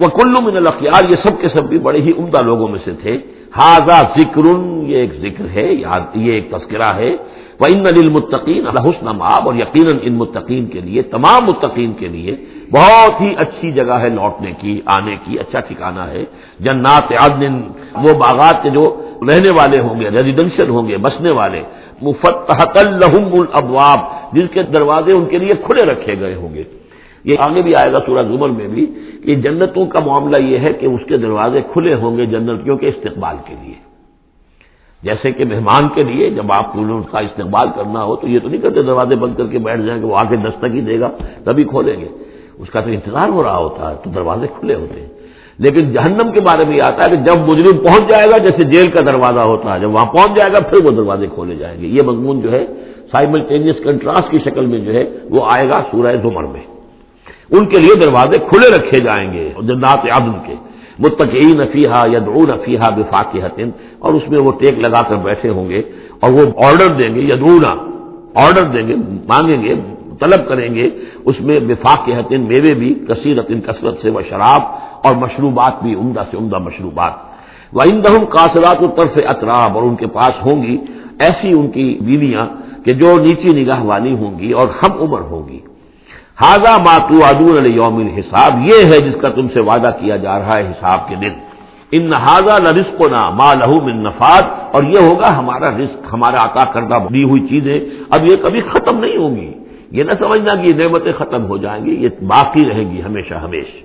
وہ کلو من الخیار یہ سب کے سب بھی بڑے ہی عمدہ لوگوں میں سے تھے۔ ہاضا ذکر یہ ایک ذکر ہے یہ ایک تذکرہ ہے۔ وہ ان المتقین الحسن ماب اور یقیناً ان متقین کے لیے، تمام متقین کے لیے بہت ہی اچھی جگہ ہے لوٹنے کی، آنے کی اچھا ٹھکانا ہے۔ جنات عدن، وہ باغات کے جو رہنے والے ہوں گے ریزیڈینشل ہوں گے، بسنے والے مفتحت الحم الابواب جس کے دروازے ان کے لیے کھلے رکھے گئے ہوں گے۔ یہ آگے بھی آئے گا سورہ زمر میں بھی کہ جنتوں کا معاملہ یہ ہے کہ اس کے دروازے کھلے ہوں گے جنتوں کے استقبال کے لیے۔ جیسے کہ مہمان کے لیے جب آپ کو اس کا استقبال کرنا ہو تو یہ تو نہیں کرتے دروازے بند کر کے بیٹھ جائیں کہ وہ آ کے دستک ہی دے گا، تبھی کھولیں گے۔ اس کا تو انتظار ہو رہا ہوتا ہے، تو دروازے کھلے ہوتے ہیں۔ لیکن جہنم کے بارے میں یہ آتا ہے کہ جب مجرم پہنچ جائے گا، جیسے جیل کا دروازہ ہوتا ہے، جب وہاں پہنچ جائے گا، پھر وہ دروازے کھولے جائیں گے۔ یہ مضمون جو ہے سائملٹینیس کنٹراسٹ کی شکل میں جو ہے، وہ آئے گا سورہ زمر میں۔ ان کے لیے دروازے کھلے رکھے جائیں گے جنات عدن کے۔ متقین نفیحہ یا درو نفیحہ حتن اور اس میں وہ ٹیک لگا کر بیٹھے ہوں گے اور وہ آرڈر دیں گے یدرونا آرڈر دیں گے، مانگیں گے، طلب کریں گے۔ اس میں وفاق کے میوے بھی کثیر کثرت سے وہ شراب اور مشروبات بھی، عمدہ سے عمدہ مشروبات۔ وہ اندہم کاثرات طرف اطراب اور ان کے پاس ہوں گی ایسی ان کی بیویاں کہ جو نیچی نگاہ والی ہوں گی اور ہم عمر ہوں گی۔ ہاضا ماتو ادور علیہ یوم حساب یہ ہے جس کا تم سے وعدہ کیا جا رہا ہے حساب کے دن۔ ان ہاضا رسق نہ ماں لہو من نفاد اور یہ ہوگا ہمارا رزق، ہمارا عطا کردہ دی ہوئی چیزیں۔ اب یہ کبھی ختم نہیں ہوں گی۔ یہ نہ سمجھنا کہ یہ نعمتیں ختم ہو جائیں گی، یہ باقی رہیں گی ہمیشہ ہمیشہ۔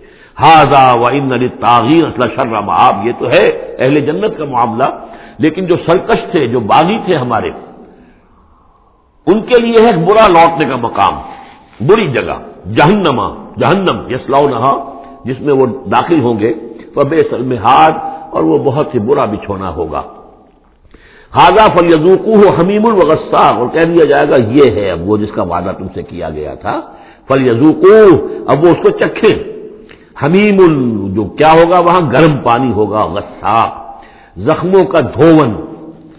ہاضا و ان تاغیر اصل شرم آپ یہ تو ہے اہل جنت کا معاملہ، لیکن جو سرکش تھے، جو باغی تھے ہمارے، ان کے لیے ہے برا لوٹنے کا مقام۔ بری جگہ جہنما جہنم یسلاؤ نہا جس میں وہ داخل ہوں گے۔ بے سلم اور وہ بہت ہی برا بچھونا ہوگا۔ ہاضا فلیزوکو ہو حمیم الوغسا اور کہہ دیا جائے گا، یہ ہے اب وہ جس کا وعدہ تم سے کیا گیا تھا۔ فلیزوکو اب وہ اس کو چکھے حمیم، جو کیا ہوگا، وہاں گرم پانی ہوگا غصہ زخموں کا دھون،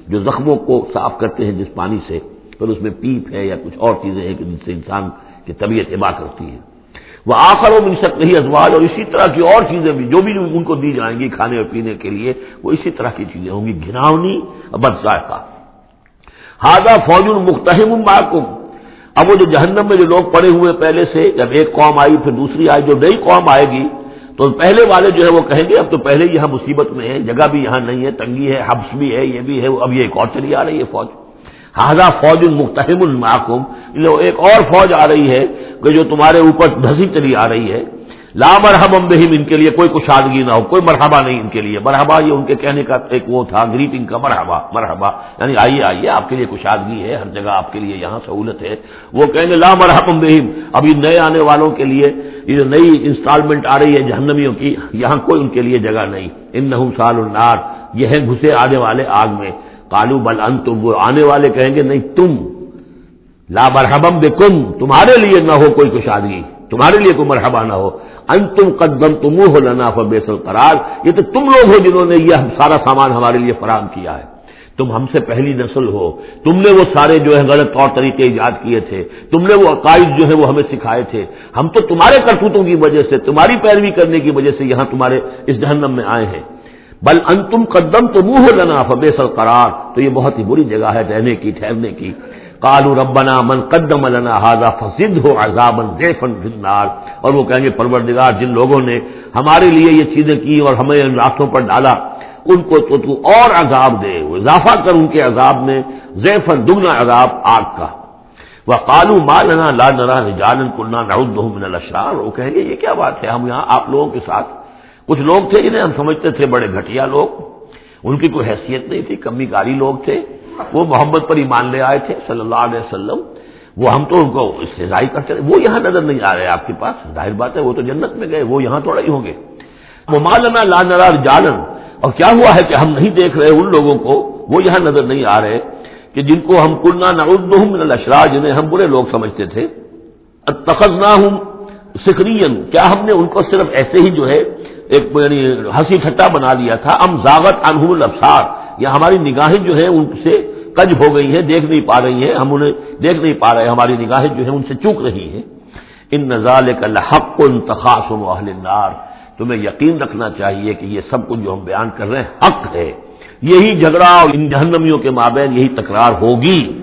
جو زخموں کو صاف کرتے ہیں جس پانی سے، پھر اس میں پیپ ہے یا کچھ اور چیزیں ہیں کہ جن سے انسان کی طبیعت ابا کرتی ہے۔ وہ آخر و منشت نہیں ازواج اور اسی طرح کی اور چیزیں بھی جو بھی ان کو دی جائیں گی کھانے اور پینے کے لیے، وہ اسی طرح کی چیزیں ہوں گی گھناونی بد ذائقہ۔ ہاضا فوج المختم محکم اب وہ جو جہنم میں جو لوگ پڑے ہوئے پہلے سے، جب ایک قوم آئی، پھر دوسری آئی، جو نئی قوم آئے گی، تو پہلے والے جو ہے وہ کہیں گے، اب تو پہلے یہاں مصیبت میں ہے جگہ بھی یہاں نہیں ہے، تنگی ہے، حبس بھی ہے، یہ بھی ہے، اب یہ ایک اور چلی آ رہی ہے فوج۔ ہاضا فوج المختم المحکم ایک اور فوج آ رہی ہے کہ جو تمہارے اوپر دھسی چلی آ رہی ہے، لا مرحب بہم، ان کے لیے کوئی کشادگی نہ ہو، کوئی مرحبا نہیں ان کے لیے۔ مرحبا یہ ان کے کہنے کا ایک وہ تھا گریٹنگ کا مرحبا مرحبا۔ یعنی آئیے آئیے، آپ کے لیے کشادگی ہے، ہر جگہ آپ کے لیے یہاں سہولت ہے۔ وہ کہیں گے لا مرحبم بہم اب یہ نئے آنے والوں کے لیے یہ جو نئی انسٹالمنٹ آ رہی ہے جہنمیوں کی، یہاں کوئی ان کے لیے جگہ نہیں۔ ان نہ سال النار یہ ہے گھسے آنے والے آگ میں۔ کالو بل ان تم وہ آنے والے کہیں گے نہیں، تم لا مرحبم بے تمہارے لیے نہ ہو کوئی کشادگی تمہارے لیے کوئی مرحبا نہ ہو۔ ان تم قدم تم ہو لنا بیسل قرار یہ تو تم لوگ ہو جنہوں نے یہ سارا سامان ہمارے لیے فراہم کیا ہے۔ تم ہم سے پہلی نسل ہو، تم نے وہ سارے جو ہے غلط طور طریقے ایجاد کیے تھے، تم نے وہ عقائد جو ہے وہ ہمیں سکھائے تھے۔ ہم تو تمہارے کرتوتوں کی وجہ سے، تمہاری پیروی کرنے کی وجہ سے یہاں تمہارے اس جہنم میں آئے ہیں۔ بل ان تم قدم تو منہ لنا فبیسل قرار تو یہ بہت ہی بری جگہ ہے، رہنے کی، ٹھہرنے کی. کالو ربنا من قدم لنا ہاضا فصد ہو عذابن ریفن فنار اور وہ کہیں گے، پروردگار، جن لوگوں نے ہمارے لیے یہ چیزیں کی اور ہمیں ان راستوں پر ڈالا، ان کو تو تو اور عذاب دے اضافہ کر ان کے عذاب میں زیفن دگنا عذاب آگ کا. وہ کالو مالنا لا نرا جالن کلنا نعود من الاشرار وہ کہیں گے، یہ کیا بات ہے؟ ہم یہاں آپ لوگوں کے ساتھ کچھ لوگ تھے جنہیں ہم سمجھتے تھے بڑے گھٹیا لوگ، ان کی کوئی حیثیت نہیں تھی، کمی کاری لوگ تھے، وہ محمد پر ایمان لے آئے تھے، صلی اللہ علیہ وسلم۔ وہ ہم تو ان کو استضائی کرتے رہے وہ یہاں نظر نہیں آ رہے آپ کے پاس، ظاہر بات ہے، وہ تو جنت میں گئے، وہ یہاں تھوڑا ہی ہوں گے۔ وہ مالنا لانرار جالن اور کیا ہوا ہے کہ ہم نہیں دیکھ رہے ان لوگوں کو؟ وہ یہاں نظر نہیں آ رہے کہ جن کو ہم کنہ نہ الشرا جنہیں ہم برے لوگ سمجھتے تھے۔ تخذ نہ ہوں سکرین کیا ہم نے ان کو صرف ایسے ہی جو ہے ایک یعنی ہنسی ٹھٹا بنا دیا تھا، ام زاغت انہم الفسار یا ہماری نگاہیں جو ہے ان سے کج ہو گئی ہیں، دیکھ نہیں پا رہی ہیں، ہم انہیں دیکھ نہیں پا رہے، ہماری نگاہیں جو ہیں ان سے چوک رہی ہیں۔ ان نظال کا لحق انتخاص و اہل نار تمہیں یقین رکھنا چاہیے کہ یہ سب کچھ جو ہم بیان کر رہے ہیں حق ہے۔ یہی جھگڑا اور ان جہنمیوں کے مابین یہی تکرار ہوگی۔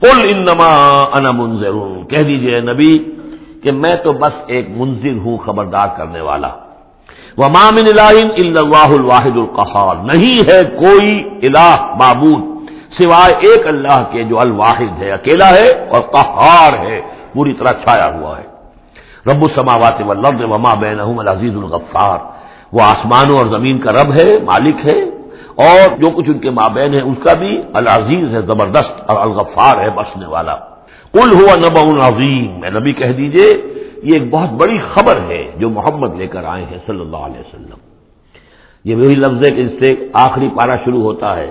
کل انما انا منظر کہہ دیجیے نبی کہ میں تو بس ایک منظر ہوں، خبردار کرنے والا۔ وہ مامن اللہ الواحد القحار نہیں ہے کوئی الہ معبود سوائے ایک اللہ کے جو الواحد ہے، اکیلا ہے اور قہار ہے، پوری طرح چھایا ہوا ہے۔ رب السماوات والارض وما بینہم العزیز الغفار۔ وہ آسمانوں اور زمین کا رب ہے، مالک ہے اور جو کچھ ان کے مابین ہے اس کا بھی العزیز ہے، زبردست اور الغفار ہے بسنے والا۔ کل ہوا نبا عظیم۔ میں نبی کہہ دیجیے یہ ایک بہت بڑی خبر ہے جو محمد لے کر آئے ہیں صلی اللہ علیہ وسلم۔ یہ وہی لفظ ہے کہ اس سے آخری پارا شروع ہوتا ہے۔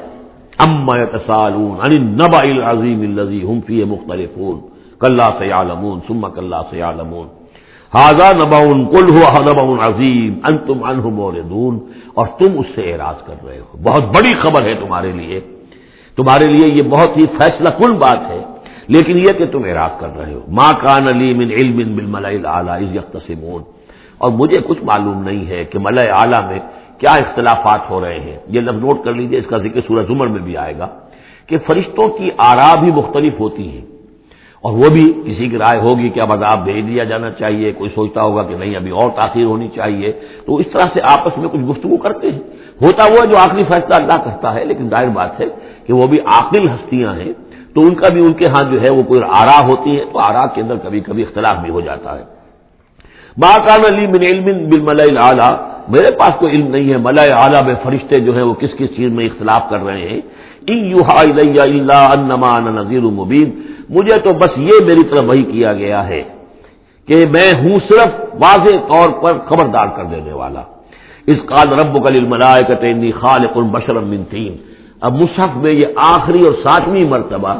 نبا العظیم الزی فی مختلف کلّا سیالمون سما کلّا سیالمون ہاضا نباؤن کل ہوا نبا عظیم۔ ان تم موردون اور تم اس سے اعراض کر رہے ہو۔ بہت بڑی خبر ہے تمہارے لیے۔ تمہارے لیے یہ بہت ہی فیصلہ کن بات ہے۔ لیکن یہ کہ تم اعراض کر رہے ہو۔ ماں کان علی من علم بل ملئی اعلیٰ یکتسمون اور مجھے کچھ معلوم نہیں ہے کہ ملئے اعلیٰ میں کیا اختلافات ہو رہے ہیں۔ یہ لفظ نوٹ کر لیجیے، اس کا ذکر سورج عمر میں بھی آئے گا کہ فرشتوں کی آرا بھی مختلف ہوتی ہیں۔ اور وہ بھی کسی کی رائے ہوگی کہ اب عذاب بھیج دیا جانا چاہیے، کوئی سوچتا ہوگا کہ نہیں، ابھی اور تاخیر ہونی چاہیے۔ تو اس طرح سے آپس میں کچھ گفتگو کرتے ہیں۔ ہوتا ہوا جو آخری فیصلہ اللہ کرتا ہے، لیکن ظاہر بات ہے کہ وہ بھی عاقل ہستیاں ہیں۔ تو ان کا بھی ان کے ہاں جو ہے وہ کوئی آرا ہوتی ہے تو آرا کے اندر کبھی کبھی اختلاف بھی ہو جاتا ہے۔ باقان علی من علم بل مل اعلیٰ میرے پاس کوئی علم نہیں ہے ملئے اعلیٰ میں فرشتے جو ہیں وہ کس کس چیز میں اختلاف کر رہے ہیں؟ نذیر مبین۔ مجھے تو بس یہ میری طرف وہی کیا گیا ہے کہ میں ہوں صرف واضح طور پر خبردار کر دینے والا۔ اس قال رب کل ملائے کتنی خالق البشر من تین۔ اب مصحف میں یہ آخری اور ساتویں مرتبہ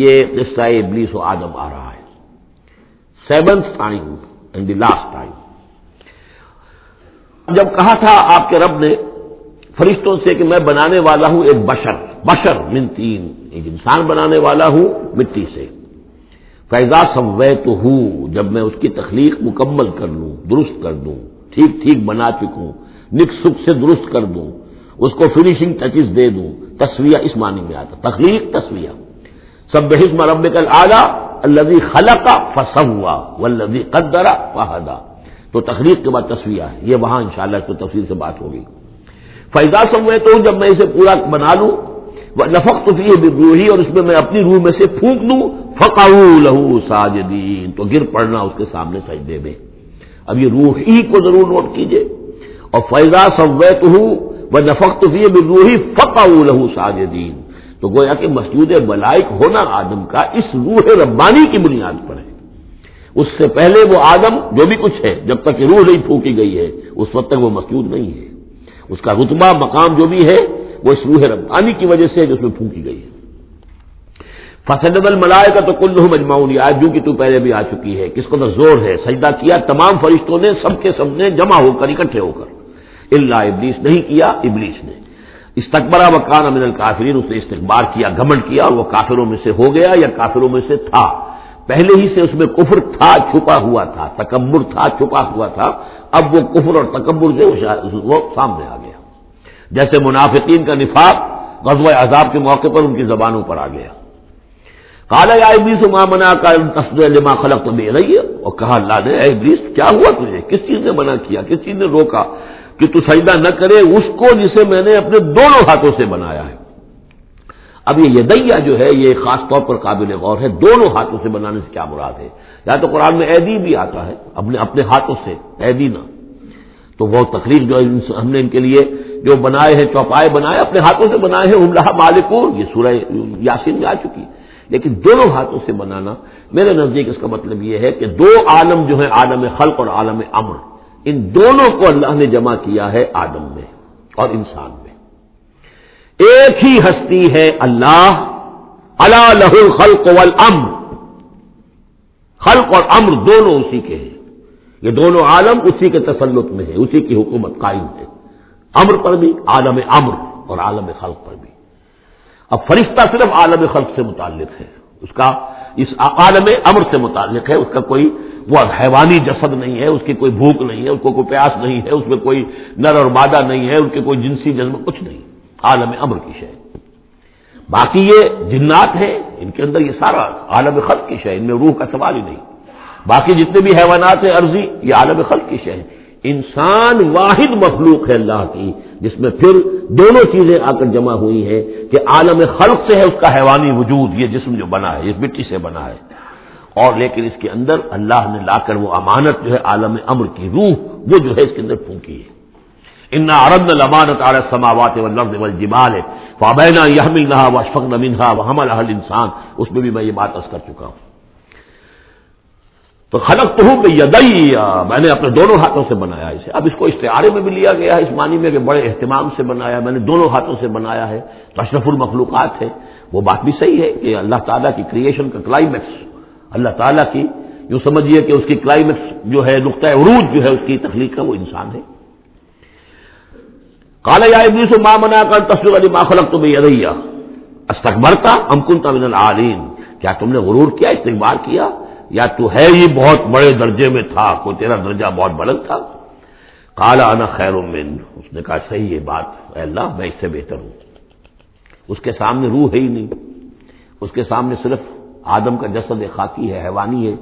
یہ قصہ ابلیس و آدم آ رہا ہے۔ Seventh time and the last time جب کہا تھا آپ کے رب نے فرشتوں سے کہ میں بنانے والا ہوں ایک بشر بشر من تین، ایک انسان بنانے والا ہوں مٹی سے۔ فیضا سب تو ہوں جب میں اس کی تخلیق مکمل کر لوں، درست کر دوں، ٹھیک ٹھیک بنا چکوں نک سکھ سے درست کر دوں۔ اس کو فنیشنگ ٹچز دے دوں۔ تصویہ اس معنی میں آتا تخلیق تصویہ سب بحث رب کل آلہ الزی خلقا فسا ہوا قدرا فہدا۔ تو تخلیق کے بعد تصویہ ہے۔ یہ وہاں انشاءاللہ شاء اللہ تفصیل سے بات ہوگی۔ فیضا سمے تو جب میں اسے پورا بنا لوں نفق تو روحی اور اس میں میں اپنی روح میں سے پھونک دوں فقا لہو ساجدین تو گر پڑنا اس کے سامنے سجدے میں۔ اب یہ روح ہی کو ضرور نوٹ کیجیے۔ اور فیضا سویت ہوں وہ نفق تو روحی فقا لہو ساجدین تو گویا کہ مسجود ملائک ہونا آدم کا اس روح ربانی کی بنیاد پر ہے۔ اس سے پہلے وہ آدم جو بھی کچھ ہے، جب تک روح نہیں پھونکی گئی ہے، اس وقت تک وہ مسجود نہیں ہے۔ اس کا رتبہ، مقام جو بھی ہے، وہ اس روح ربانی کی وجہ سے جو اس میں پھونکی گئی ہے۔ فصد الملائے کا تو کل مجموعی آج جو کہ تو پہلے بھی آ چکی ہے، کس قدر زور ہے، سجدہ کیا، تمام فرشتوں نے، سب کے سب نے جمع ہو کر، اکٹھے ہو کر۔ اللہ ابلیس نہیں کیا، ابلیس نے۔ استقبرہ وقان امن الکافرین، اس نے استقبار کیا گمنڈ کیا، اور وہ کافروں میں سے ہو گیا یا کافروں میں سے تھا۔ پہلے ہی سے اس میں کفر تھا، چھپا ہوا تھا، تکبر تھا، چھپا ہوا تھا۔ اب وہ کفر اور تکبر جو وہ سامنے آ گیا۔ جیسے منافقین کا نفاق غزو عذاب کے موقع پر ان کی زبانوں پر آ گیا۔ کالا یا ابلیس منا کا لما خلق تو دے رہی ہے اور کہا، اللہ نے ابلیس، کیا ہوا تجھے؟ کس چیز نے منع کیا؟ کس چیز نے روکا؟ کہ تو سجدہ نہ کرے، اس کو جسے میں نے اپنے دونوں ہاتھوں سے بنایا ہے۔ اب یہ یدیا جو ہے، یہ خاص طور پر قابل غور ہے، دونوں ہاتھوں سے بنانے سے کیا مراد ہے؟ یا تو قرآن میں ایدی بھی آتا ہے، اپنے اپنے ہاتھوں سے ایدی نہ۔ تو وہ تقریب جو ہم نے ان کے لیے جو بنائے ہیں، چوپائے بنائے، اپنے ہاتھوں سے بنائے ہیں۔ اللہ مالکون، یہ سورہ یاسین میں آ چکی لیکن دونوں ہاتھوں سے بنانا، میرے نزدیک اس کا مطلب یہ ہے کہ دو عالم جو ہے عالم خلق اور عالم امر۔ ان دونوں کو اللہ نے جمع کیا ہے آدم میں اور انسان میں۔ ایک ہی ہستی ہے اللہ اللہ لہ خلق والامر۔ خلق اور امر دونوں اسی کے ہیں۔ یہ دونوں عالم اسی کے تسلط میں ہے اسی کی حکومت قائم ہے۔ امر پر بھی، عالم امر اور عالم خلق پر بھی۔ اب فرشتہ صرف عالم خلق سے متعلق ہے، اس کا، اس عالم امر سے متعلق ہے، اس کا کوئی وہ حیوانی جسد نہیں ہے، اس کی کوئی بھوک نہیں ہے اس کو کوئی پیاس نہیں ہے، اس میں کوئی نر اور مادہ نہیں ہے، ان کے کوئی جنسی جذب کچھ نہیں۔ عالم امر کی شے۔ باقی یہ جنات ہیں، ان کے اندر یہ سارا عالم خلق کی شے، ان میں روح کا سوال ہی نہیں۔ باقی جتنے بھی حیوانات ہیں، عرضی، یہ عالم خلق کی شے ہے انسان واحد مخلوق ہے اللہ کی، جس میں پھر دونوں چیزیں آ کر جمع ہوئی ہیں کہ عالم خلق سے ہے، اس کا حیوانی وجود، یہ جسم جو بنا ہے اس مٹی سے بنا ہے۔ اور لیکن اس کے اندر اللہ نے لا کر وہ امانت جو ہے عالم امر کی روح، وہ جو ہے اس کے اندر پھونکی ہے۔ ان ارد المانت عالت سماوات و لفظ و جمال ہے فابینا یہ ملنا و اشفق نمنہا وہ حمل انسان اس میں بھی میں یہ بات کر چکا ہوں۔ تو خلق تو ہوں کہ یدئی میں نے اپنے دونوں ہاتھوں سے بنایا اسے۔ اب اس کو اشتہارے میں بھی لیا گیا ہے، اس معنی میں کہ بڑے اہتمام سے بنایا میں نے دونوں ہاتھوں سے بنایا ہے۔ تو اشرف المخلوقات ہے۔ وہ بات بھی صحیح ہے کہ اللہ تعالیٰ کی کریشن کا کلائمیکس اللہ تعالیٰ کی یوں سمجھیے کہ اس کی کلائمیکس جو ہے، نقطۂ عروج جو ہے، اس کی تخلیق کا وہ انسان ہے۔ کالا یا ابلیس ماں منا کر تصویر علی ماں خلق تمہیں یدیا استقبر تھا امکن تمن العالین۔ کیا تم نے غرور کیا، استقبال کیا؟ یا تو ہے ہی بہت بڑے درجے میں تھا، کوئی تیرا درجہ بہت بلند تھا؟ کالا انا خیر من۔ اس نے کہا، صحیح یہ بات، اے اللہ، میں اس سے بہتر ہوں۔ اس کے سامنے روح ہے ہی نہیں۔ اس کے سامنے صرف آدم کا جسد خاکی ہے، حیوانی ہے،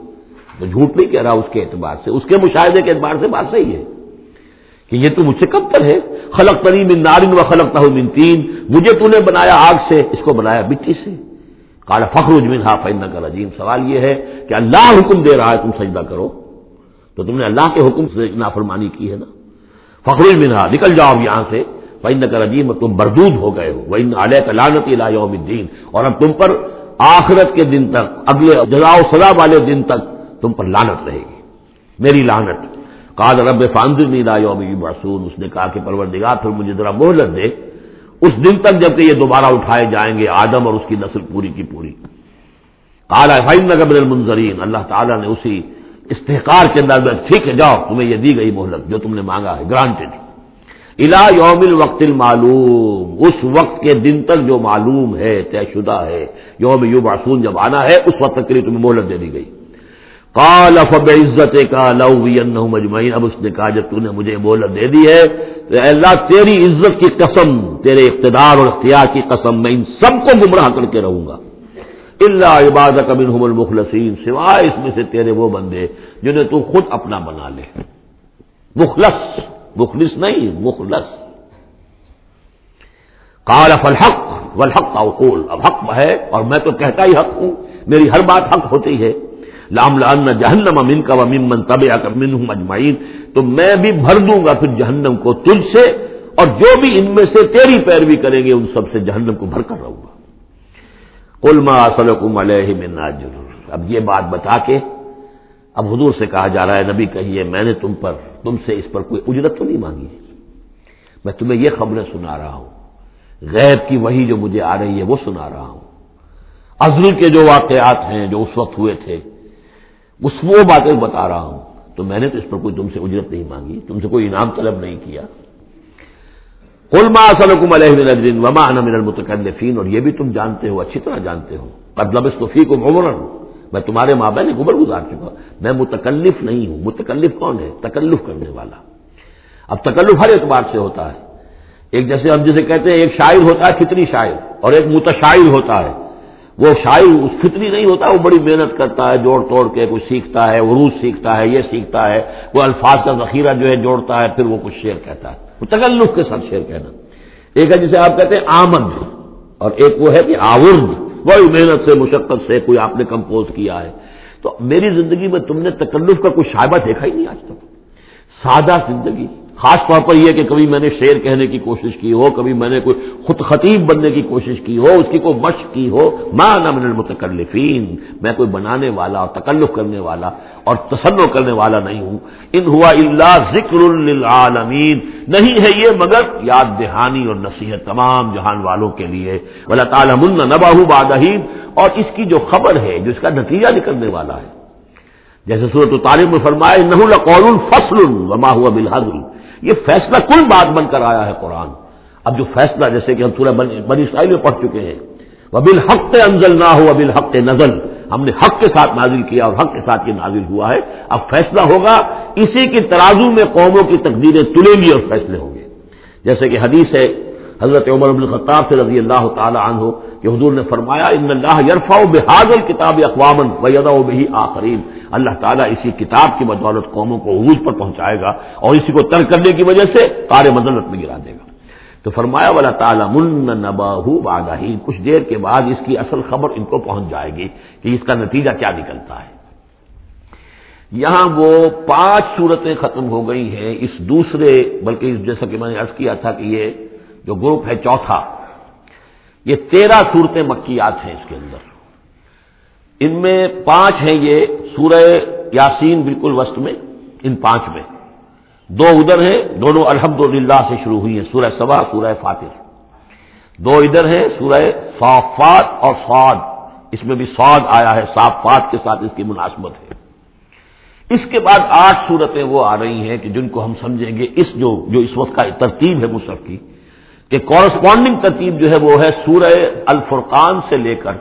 تو جھوٹ نہیں کہہ رہا اس کے اعتبار سے۔ اس کے مشاہدے کے اعتبار سے بات صحیح ہے کہ یہ تو مجھ سے کب تر ہے۔ خلق تری من نارن و خلق تہ من تین۔ مجھے تو نے بنایا آگ سے، اس کو بنایا مٹی سے۔ کالا فخر اجمن ہا فن کا عظیم سوال یہ ہے کہ اللہ حکم دے رہا ہے تم سجدہ کرو۔ تو تم نے اللہ کے حکم سے نافرمانی کی ہے نا۔ فخر اجمنہا نکل جاؤ یہاں سے۔ فن کا رجیم، تم بردود ہو گئے ہو۔ وہ علیہ کلانتی یوم الدین اور اب تم پر آخرت کے دن تک، اگلے جزا سزا والے دن تک تم پر لانت رہے گی۔ میری لانت کال رب فاندر نیلا یوم برسون اس نے کہا کہ پرور پھر مجھے ذرا مہلت دے۔ اس دن تک جبکہ یہ دوبارہ اٹھائے جائیں گے آدم اور اس کی نسل پوری کی پوری۔ کالا فائن نگر المنظرین۔ اللہ تعالیٰ نے اسی استحکار کے اندر ٹھیک ہے، جاؤ، تمہیں یہ دی گئی مہلت جو تم نے مانگا ہے گرانٹیڈ الا یوم الوقت المعلوم، اس وقت کے دن تک جو معلوم ہے، طے شدہ ہے، یوم یو معصون جب آنا ہے، اس وقت تک کے لیے تمہیں مہلت دے دی گئی۔ کال افب عزت کا لو مجمعین اب اس نے کہا جب تو نے مجھے مہلت دے دی ہے، تو اللہ تیری عزت کی قسم، تیرے اقتدار اور اختیار کی قسم، میں ان سب کو گمراہ کر کے رہوں گا۔ اللہ عباد کبن المخلسین سوائے اس میں سے تیرے وہ بندے جنہیں تو خود اپنا بنا لے۔ مخلص۔ مخلص نہیں، مخلص۔ کال افل حق والحق کا اب حق ہے اور میں تو کہتا ہی حق ہوں، میری ہر بات حق ہوتی ہے۔ لام لان جہنم امین کا من تب من ہوں اجمائین تو میں بھی بھر دوں گا پھر جہنم کو تجھ سے، اور جو بھی ان میں سے تیری پیروی کریں گے، ان سب سے جہنم کو بھر کر رہوں گا۔ کلما سلکم علیہ ضرور اب یہ بات بتا کے اب حضور سے کہا جا رہا ہے، نبی کہیے، میں نے تم پر، تم سے اس پر کوئی اجرت تو نہیں مانگی۔ میں تمہیں یہ خبریں سنا رہا ہوں۔ غیب کی وہی جو مجھے آ رہی ہے، وہ سنا رہا ہوں۔ ازل کے جو واقعات ہیں جو اس وقت ہوئے تھے، اس وہ باتیں بتا رہا ہوں۔ تو میں نے تو اس پر کوئی تم سے اجرت نہیں مانگی، تم سے کوئی انعام طلب نہیں کیا۔ سلکم علیہ وما من المتکلفین اور یہ بھی تم جانتے ہو، اچھی طرح جانتے ہو۔ قد صفی کو عمر میں تمہارے ماں بہن عمر گزار چکا میں متکلف نہیں ہوں۔ متکلف کون ہے؟ تکلف کرنے والا۔ اب تکلف ہر اعتبار سے ہوتا ہے۔ ایک جیسے ہم جسے کہتے ہیں، ایک شاعر ہوتا ہے فطری شاعر، اور ایک متشاعر ہوتا ہے۔ وہ شاعر فطری نہیں ہوتا، وہ بڑی محنت کرتا ہے، جوڑ توڑ کے کچھ سیکھتا ہے عروج سیکھتا ہے، یہ سیکھتا ہے، وہ الفاظ کا ذخیرہ جو ہے جوڑتا ہے، پھر وہ کچھ شعر کہتا ہے۔ وہ تکلف کے ساتھ شعر کہنا۔ ایک ہے جسے آپ کہتے ہیں آمد، اور ایک وہ ہے کہ آورد۔ بڑی محنت سے، مشقت سے کوئی آپ نے کمپوز کیا ہے۔ تو میری زندگی میں تم نے تکلف کا کوئی شائبہ دیکھا ہی نہیں آج تک۔ سادہ زندگی۔ خاص طور پر یہ کہ کبھی میں نے شعر کہنے کی کوشش کی ہو، کبھی میں نے کوئی خود خطیب بننے کی کوشش کی ہو، اس کی کوئی مشق کی ہو ماں نہ من المتکلفین، میں کوئی بنانے والا اور تکلف کرنے والا اور تسن کرنے والا نہیں ہوں۔ ان ہوا اللہ ذکر للعالمین۔ نہیں ہے یہ مگر یاد دہانی اور نصیحت تمام جہان والوں کے لیے۔ اللہ تعالیٰ من نباہ بادہین اور اس کی جو خبر ہے، جو اس کا نتیجہ نکلنے والا ہے۔ جیسے صورت و تعلیم میں فرمائے نہ قول فصل وما ہوا بالحضر یہ فیصلہ کل بات بن کر آیا ہے قرآن؟ اب جو فیصلہ جیسے کہ ہم سورہ بنی اسرائیل میں پڑھ چکے ہیں۔ وہ بالحق انزل نہ ہو ابل حق نزل۔ ہم نے حق کے ساتھ نازل کیا اور حق کے ساتھ یہ نازل ہوا ہے۔ اب فیصلہ ہوگا، اسی کی ترازو میں قوموں کی تقدیریں تلیں گی اور فیصلے ہوں گے۔ جیسے کہ حدیث ہے، حضرت عمر بن خطاب سے رضی اللہ تعالی عنہ کہ حضور نے فرمایا ان اللہ یرفا بحاظل کتاب اقوام و بہی آخرین اللہ تعالیٰ اسی کتاب کی بدولت قوموں کو عروج پر پہنچائے گا اور اسی کو ترک کرنے کی وجہ سے کار مدنت میں گرا دے گا۔ تو فرمایا والا تعالیٰ من نبا باغاہی کچھ دیر کے بعد اس کی اصل خبر ان کو پہنچ جائے گی کہ اس کا نتیجہ کیا نکلتا ہے۔ یہاں وہ پانچ صورتیں ختم ہو گئی ہیں۔ اس دوسرے، بلکہ جیسا کہ میں نے عرض کیا تھا کہ یہ جو گروپ ہے چوتھا، یہ تیرہ صورتیں مکیات ہیں اس کے اندر۔ ان میں پانچ ہیں یہ سورہ یاسین بالکل وسط میں، ان پانچ میں۔ دو ادھر ہیں، دونوں الحمد سے شروع ہوئی ہیں، سورہ سبا، سورہ فاتر دو ادھر ہیں، سورہ صافات اور سعد اس میں بھی سعد آیا ہے، صافات کے ساتھ اس کی مناسبت ہے۔ اس کے بعد آٹھ صورتیں وہ آ رہی ہیں کہ جن کو ہم سمجھیں گے، اس جو جو اس وقت کا ترتیب ہے مصرف کی، کہ کورسپونڈنگ ترتیب جو ہے وہ ہے سورہ الفرقان سے لے کر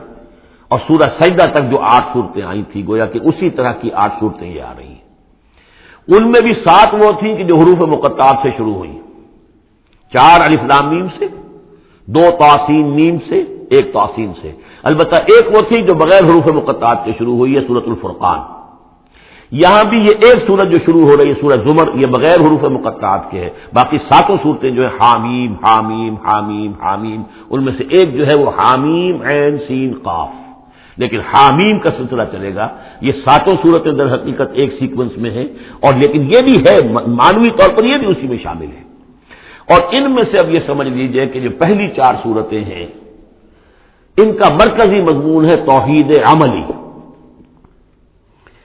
اور سورہ سجدہ تک جو آٹھ صورتیں آئی تھیں گویا کہ اسی طرح کی آٹھ صورتیں یہ آ رہی ہیں۔ ان میں بھی سات وہ تھیں کہ جو حروف مقطعات سے شروع ہوئی۔ چار الفلام نیم سے، دو توسین نیم سے، ایک توسین سے۔ البتہ ایک وہ تھی جو بغیر حروف مقطعات کے شروع ہوئی ہے سورت الفرقان۔ یہاں بھی یہ ایک سورج جو شروع ہو رہی ہے سورج زمر، یہ بغیر حروف مقطعات کے ہے۔ باقی ساتوں صورتیں جو ہے حامیم حامیم حامیم حامیم ان میں سے ایک جو ہے وہ حامیم عین، سین، قاف۔ لیکن حامیم کا سلسلہ چلے گا۔ یہ ساتوں صورتیں در حقیقت ایک سیکوینس میں ہیں اور لیکن یہ بھی ہے، مانوی طور پر یہ بھی اسی میں شامل ہے۔ اور ان میں سے اب یہ سمجھ لیجیے کہ جو پہلی چار صورتیں ہیں، ان کا مرکزی مضمون ہے توحید عملی۔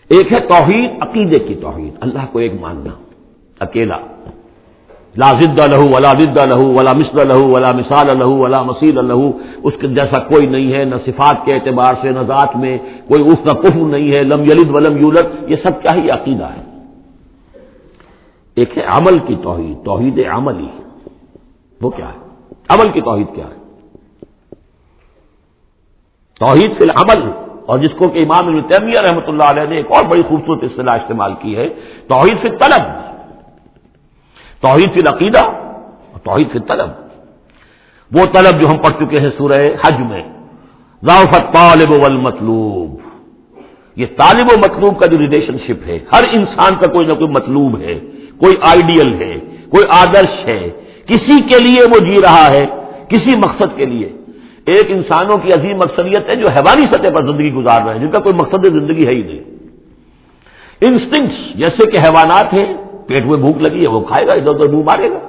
ایک ہے توحید، عقیدے کی توحید۔ اللہ کو ایک ماننا، اکیلا۔ لا ضد لہو ولا ضد لہو ولا مثل لہو ولا مثال لہو ولا مسیل لہو اس کے جیسا کوئی نہیں ہے نہ صفات کے اعتبار سے نہ ذات میں کوئی اس کا کفر نہیں ہے، لم یلد ولم یولد، یہ سب کیا ہی عقیدہ ہے۔ ایک ہے عمل کی توحید توحید عملی وہ کیا ہے؟ عمل کی توحید کیا ہے؟ توحید فی العمل، اور جس کو کہ امام تیمیہ رحمۃ اللہ علیہ نے ایک اور بڑی خوبصورت اصطلاح استعمال کی ہے، توحید فی طلب توحید فی العقیدہ اور توحید فی طلب وہ طلب جو ہم پڑھ چکے ہیں سورہ حج میں۔ ضافت طالب والمطلوب۔ یہ طالب و مطلوب کا جو ریلیشن شپ ہے، ہر انسان کا کوئی نہ کوئی مطلوب ہے، کوئی آئیڈیل ہے، کوئی آدرش ہے۔ کسی کے لیے وہ جی رہا ہے، کسی مقصد کے لیے۔ ایک انسانوں کی عظیم مقصدیت ہے جو حیوانی سطح پر زندگی گزار رہے ہیں، جن کا کوئی مقصد زندگی ہے ہی نہیں۔ انسٹنگس جیسے کہ حیوانات ہیں پیٹ میں بھوک لگی ہے، وہ کھائے گا، ادھر ادھر منہ مارے گا۔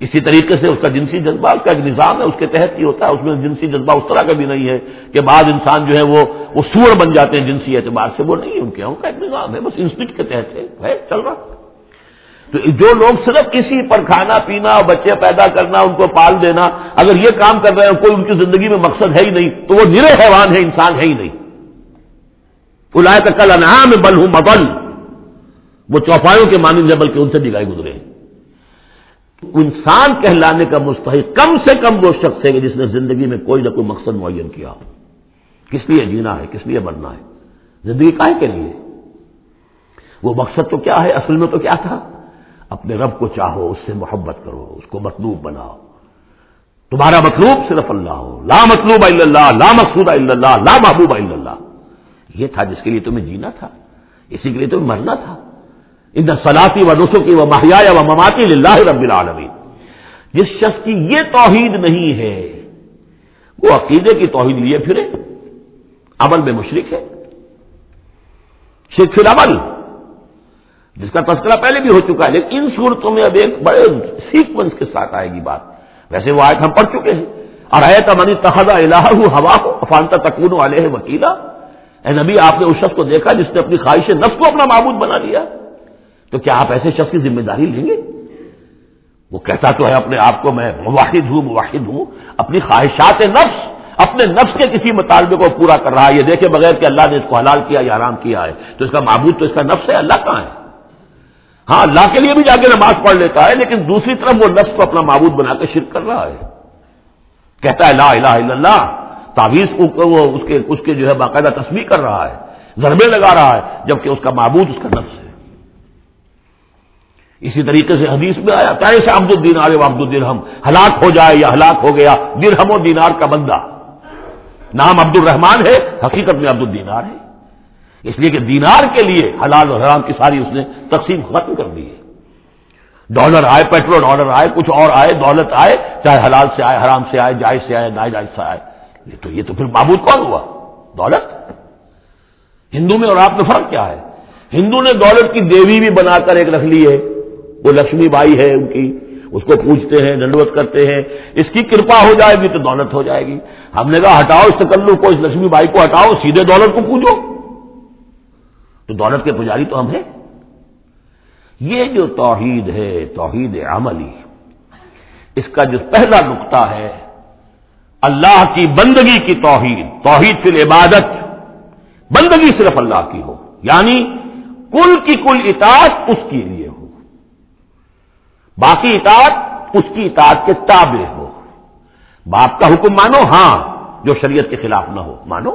اسی طریقے سے اس کا جنسی جذبہ اس کا ایک نظام ہے، اس کے تحت ہی ہوتا ہے، اس میں جنسی جذبہ اس طرح کا بھی نہیں ہے کہ بعض انسان جو ہے وہ وہ سور بن جاتے ہیں جنسی اعتبار سے، وہ نہیں ان کے ان کا ایک نظام ہے، بس انسٹنگ کے تحت ہے چل رہا۔ تو جو لوگ صرف کسی پر کھانا پینا بچے پیدا کرنا، ان کو پال دینا، اگر یہ کام کر رہے ہیں، کوئی ان کی زندگی میں مقصد ہے ہی نہیں، تو وہ نرے حیوان ہے انسان ہے ہی نہیں۔ بلائے کا کل انعام بل ہوں مبل وہ چوپایوں کے مانند ہے بلکہ ان سے بھی گائے گزرے انسان کہلانے کا مستحق کم سے کم وہ شخص ہے کہ جس نے زندگی میں کوئی نہ کوئی مقصد معین کیا کس لیے جینا ہے، کس لیے مرنا ہے؟ زندگی کائے کے لیے؟ وہ مقصد تو کیا ہے؟ اصل میں تو کیا تھا؟ اپنے رب کو چاہو، اس سے محبت کرو، اس کو مطلوب بناؤ۔ تمہارا مطلوب صرف اللہ ہو۔ لا مطلوب اللہ، لا مقصود اللہ، لا محبوب اللہ۔ یہ تھا جس کے لیے تمہیں جینا تھا، اسی کے لیے تمہیں مرنا تھا۔ ان سلاسی و نسخوں کی وہ مہیا و مماتی اللہ رب العالمین جس شخص کی یہ توحید نہیں ہے، وہ عقیدے کی توحید لیے پھرے۔ عمل میں مشرق ہے۔ شرک العمل، جس کا تذکرہ پہلے بھی ہو چکا ہے، لیکن ان صورتوں میں اب ایک بڑے سیکوینس کے ساتھ آئے گی بات۔ ویسے وہ آیت ہم پڑھ چکے ہیں۔ اور آئے منی تخذا الہ ہوا کو افانتا تکون والے ہیں وکیلا۔ اے نبی، آپ نے اس شخص کو دیکھا جس نے اپنی خواہش نفس کو اپنا معبود بنا لیا۔ تو کیا آپ ایسے شخص کی ذمہ داری لیں گے؟ وہ کہتا تو ہے اپنے آپ کو، میں مواحد ہوں مواحد ہوں، اپنی خواہشات نفس، اپنے نفس کے کسی مطالبے کو پورا کر رہا ہے۔ یہ دیکھے بغیر کہ اللہ نے اس کو حلال کیا یا آرام کیا ہے۔ تو اس کا معبود، تو اس کا نفس ہے، اللہ کہاں ہے؟ ہاں اللہ کے لیے بھی جا کے نماز پڑھ لیتا ہے، لیکن دوسری طرف وہ نفس کو اپنا معبود بنا کے شرک کر رہا ہے۔ کہتا ہے، لا الہ الا اللہ، تعویذ اس کے اس کے جو ہے باقاعدہ تصویر کر رہا ہے، ضربے لگا رہا ہے، جبکہ اس کا معبود، اس کا نفس ہے۔ اسی طریقے سے حدیث میں آیا، کیسے عبد الدین آرے عبد الدین ہم ہلاک ہو جائے یا ہلاک ہو گیا، درہم و دینار کا بندہ۔ نام عبد الرحمان ہے، حقیقت میں عبد الدینار ہے۔ اس لیے کہ دینار کے لیے حلال اور حرام کی ساری اس نے تقسیم ختم کر دی ہے۔ ڈالر آئے، پیٹرول ڈالر آئے، کچھ اور آئے، دولت آئے، چاہے حلال سے آئے، حرام سے آئے، جائز سے آئے نائ جائز سے آئے۔ یہ تو یہ تو پھر معبود کون ہوا؟ دولت؟ ہندو میں اور آپ میں فرق کیا ہے؟ ہندو نے دولت کی دیوی بھی بنا کر ایک رکھ لی ہے۔ وہ لکشمی بائی ہے ان کی، اس کو پوچھتے ہیں، دنڈوت کرتے ہیں۔ اس کی کرپا ہو جائے گی تو دولت ہو جائے گی۔ ہم نے کہا، ہٹاؤ اس تکلو کو، اس لکشمی بائی کو ہٹاؤ، سیدھے دولت کو پوچھو تو دولت کے پجاری تو ہم ہیں۔ یہ جو توحید ہے، توحید عملی، اس کا جو پہلا نقطہ ہے، اللہ کی بندگی کی توحید۔ توحید فی عبادت بندگی صرف اللہ کی ہو۔ یعنی کل کی کل اطاعت اس کے لیے۔ باقی اطاعت اس کی اطاعت کے تابع ہو۔ باپ کا حکم مانو ہاں جو شریعت کے خلاف نہ ہو، مانو۔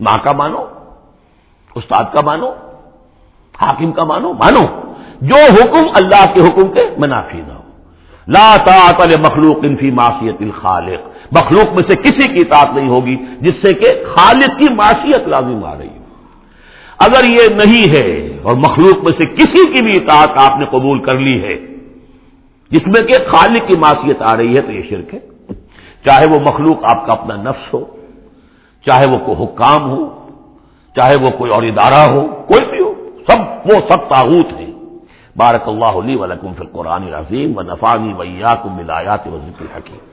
ماں کا مانو، استاد کا مانو، حاکم کا مانو مانو۔ جو حکم اللہ کے حکم کے منافی نہ ہو۔ لا تعطل مخلوق انفی معاشیت الخالق۔ مخلوق میں سے کسی کی اطاعت نہیں ہوگی، جس سے کہ خالق کی معاشیت لازم آ رہی ہو۔ اگر یہ نہیں ہے اور مخلوق میں سے کسی کی بھی اطاعت آپ نے قبول کر لی ہے جس میں کہ خالق کی معاشیت آ رہی ہے تو یہ شرک ہے۔ چاہے وہ مخلوق آپ کا اپنا نفس ہو، چاہے وہ کوئی حکام ہو، چاہے وہ کوئی اور ادارہ ہو، کوئی بھی ہو، سب وہ سب تاغوت ہیں۔ بارک اللہ علی ولکم فی القرآن العظیم و نفانی ویا کو ملایات و ذکر حکیم